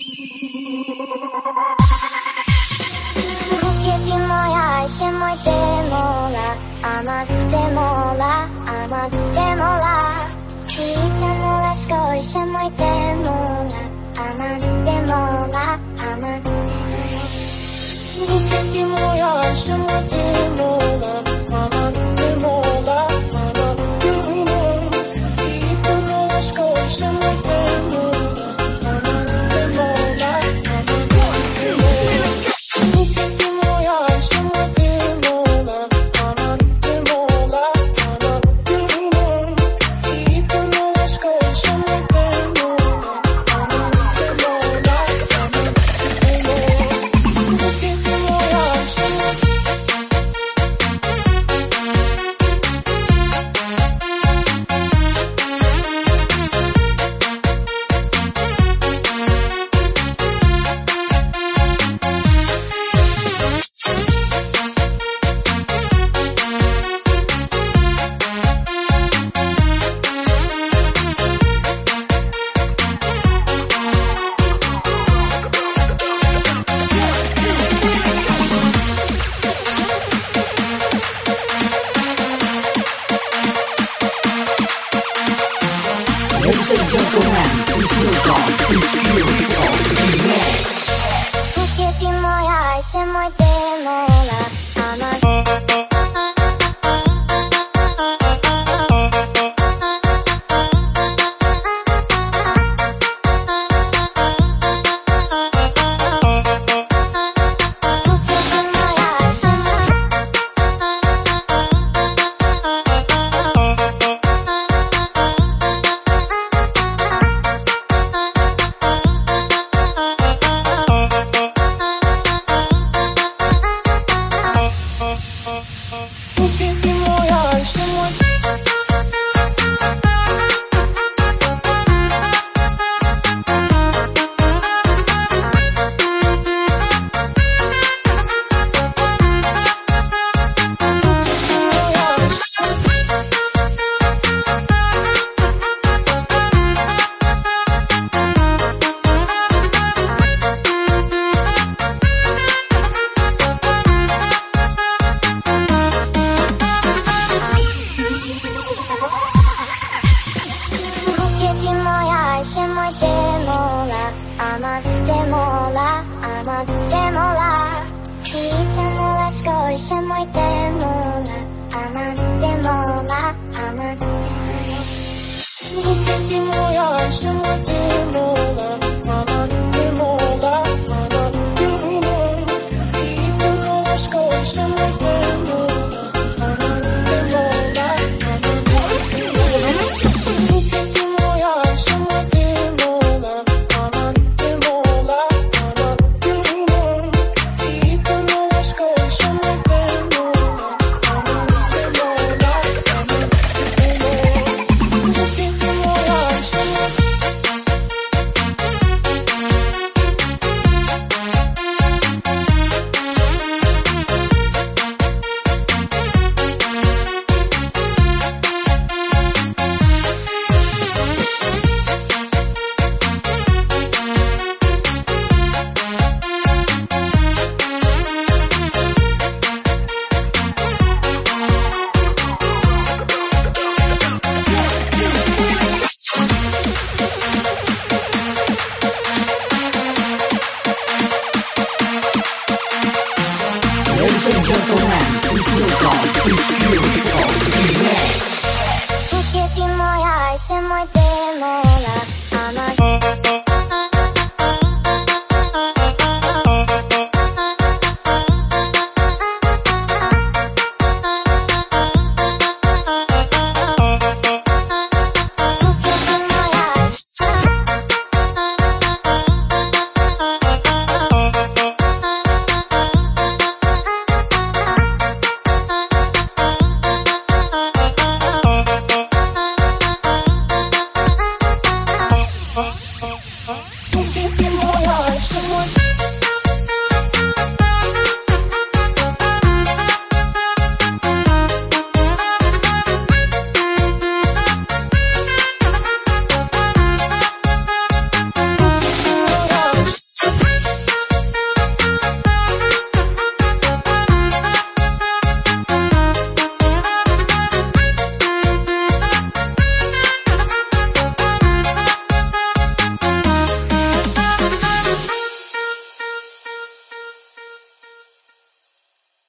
「いつても愛ってもいてもらしくおいしもいてもら余ってもら余ってもら」I. もや愛しもいてもな甘い